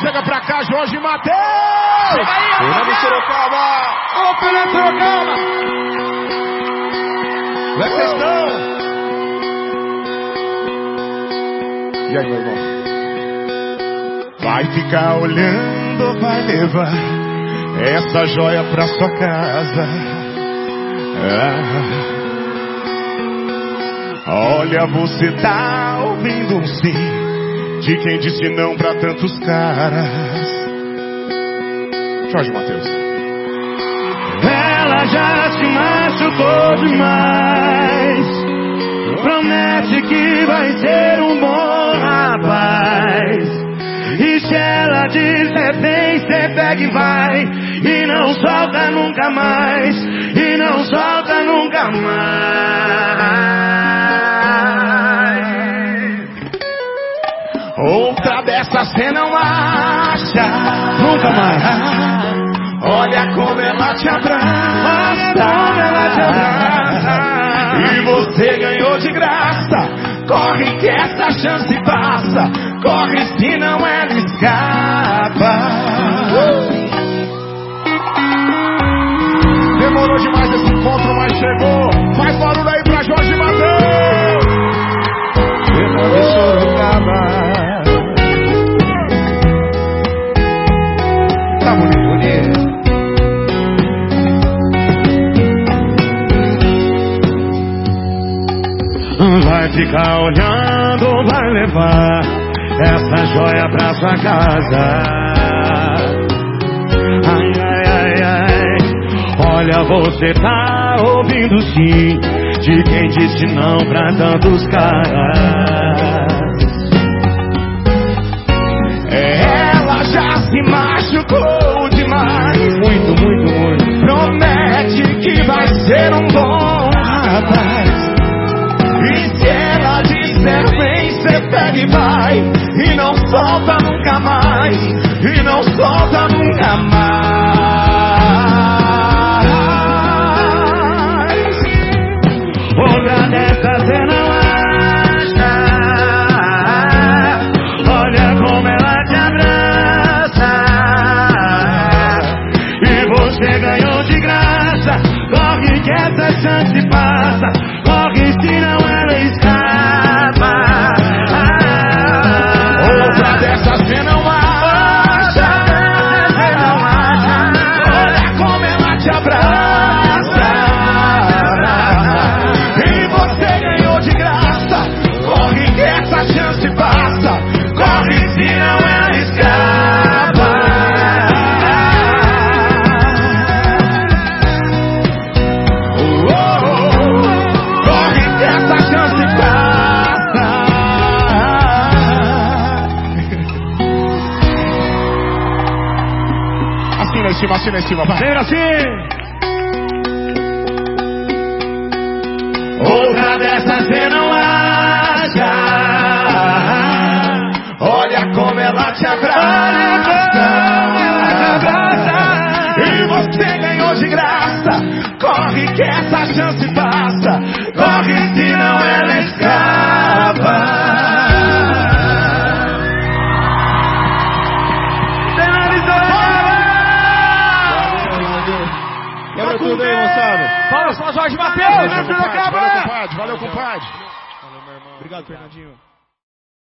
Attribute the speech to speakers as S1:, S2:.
S1: Chega pra cá, Jorge Matheus!
S2: Chega aí,
S1: Fernando Sorocaba!
S2: Alô, Fernando Sorocaba!
S1: Como é que vocês estão? E aí, meu irmão? Vai ficar olhando, vai levar essa joia pra sua casa. Ah. Olha, você tá ouvindo um sim de quem disse não pra tantos caras. Jorge Matheus.
S3: Ela já se machucou demais. Promete que vai ser um bom rapaz. E se ela disser vem, cê pega e vai. E não solta nunca mais. E não solta
S1: Cê não acha.
S3: Nunca mais.
S1: Olha como ela te abraça. Como ela te abraça. E você ganhou de graça. Corre que essa chance passa. Corre senão ela escapa.
S3: Ficar olhando, vai levar essa joia pra sua casa. Ai, ai, ai, ai. Olha, você tá ouvindo sim de quem disse não pra tantos caras.
S1: Ela já se machucou E não solta nunca mais.
S3: Outra dessa. E você ganhou de graça. Corre que essa chance
S1: Assina em cima, assina em cima, vai.
S3: Sempre assim.
S1: Outra dessas cê não acha. Olha como ela te abraça. E você ganhou de graça. Corre que essa chance passa.
S2: Valeu tudo aí, moçada.
S3: Palmas para Jorge Matheus.
S1: Valeu, compadre. Valeu, compadre. Valeu, compadre.
S2: Obrigado, Fernandinho.